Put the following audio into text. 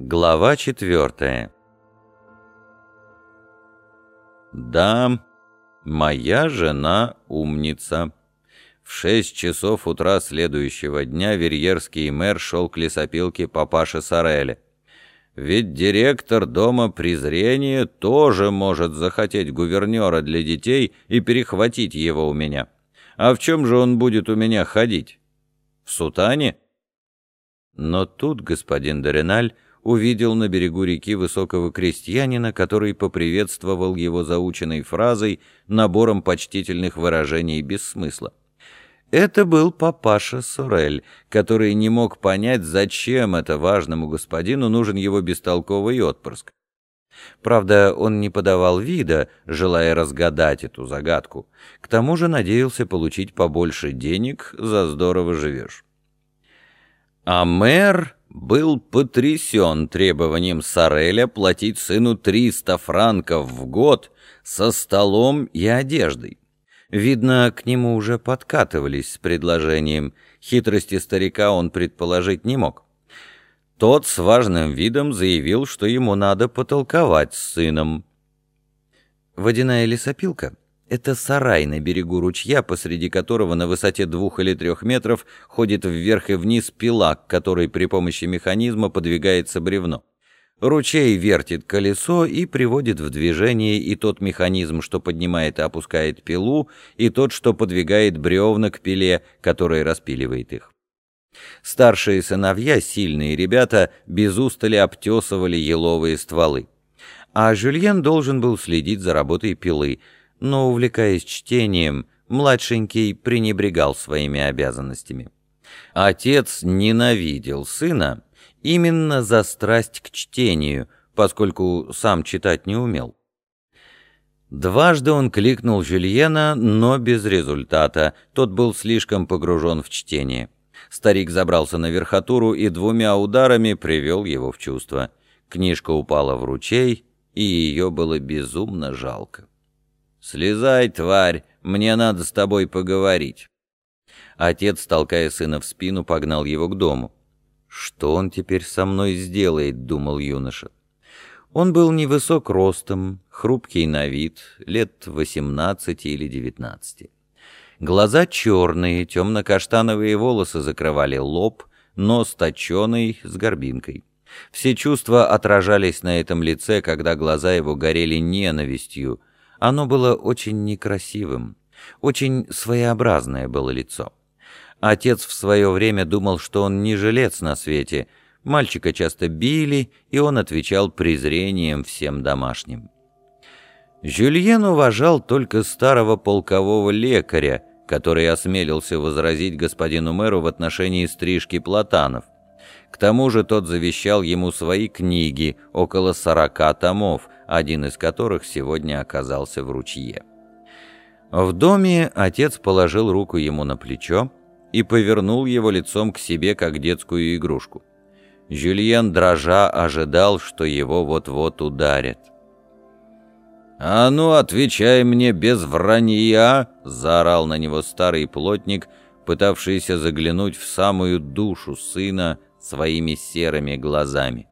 Глава четвертая Да, моя жена умница. В шесть часов утра следующего дня верьерский мэр шел к лесопилке папаши Сореля. Ведь директор дома презрения тоже может захотеть гувернера для детей и перехватить его у меня. А в чем же он будет у меня ходить? В сутане? Но тут господин Дореналь увидел на берегу реки высокого крестьянина, который поприветствовал его заученной фразой, набором почтительных выражений без смысла. Это был папаша Сорель, который не мог понять, зачем это важному господину нужен его бестолковый отпрыск. Правда, он не подавал вида, желая разгадать эту загадку. К тому же надеялся получить побольше денег, за здорово живешь. А мэр был потрясен требованием Сареля платить сыну 300 франков в год со столом и одеждой. Видно, к нему уже подкатывались с предложением. Хитрости старика он предположить не мог. Тот с важным видом заявил, что ему надо потолковать с сыном. Водяная лесопилка это сарай на берегу ручья, посреди которого на высоте двух или трех метров ходит вверх и вниз пила, к при помощи механизма подвигается бревно. Ручей вертит колесо и приводит в движение и тот механизм, что поднимает и опускает пилу, и тот, что подвигает бревна к пиле, который распиливает их. Старшие сыновья, сильные ребята, без устали обтесывали еловые стволы. А Жюльен должен был следить за работой пилы — но, увлекаясь чтением, младшенький пренебрегал своими обязанностями. Отец ненавидел сына именно за страсть к чтению, поскольку сам читать не умел. Дважды он кликнул Жюльена, но без результата, тот был слишком погружен в чтение. Старик забрался на верхотуру и двумя ударами привел его в чувство. Книжка упала в ручей, и ее было безумно жалко. «Слезай, тварь, мне надо с тобой поговорить». Отец, толкая сына в спину, погнал его к дому. «Что он теперь со мной сделает?» — думал юноша. Он был невысок ростом, хрупкий на вид, лет восемнадцати или девятнадцати. Глаза черные, темно-каштановые волосы закрывали лоб, нос точеный, с горбинкой. Все чувства отражались на этом лице, когда глаза его горели ненавистью, оно было очень некрасивым, очень своеобразное было лицо. Отец в свое время думал, что он не жилец на свете. Мальчика часто били, и он отвечал презрением всем домашним. Жюльен уважал только старого полкового лекаря, который осмелился возразить господину мэру в отношении стрижки платанов. К тому же тот завещал ему свои книги, около сорока томов, один из которых сегодня оказался в ручье. В доме отец положил руку ему на плечо и повернул его лицом к себе, как детскую игрушку. Жюльен, дрожа, ожидал, что его вот-вот ударят. «А ну, отвечай мне без вранья!» — заорал на него старый плотник, пытавшийся заглянуть в самую душу сына своими серыми глазами.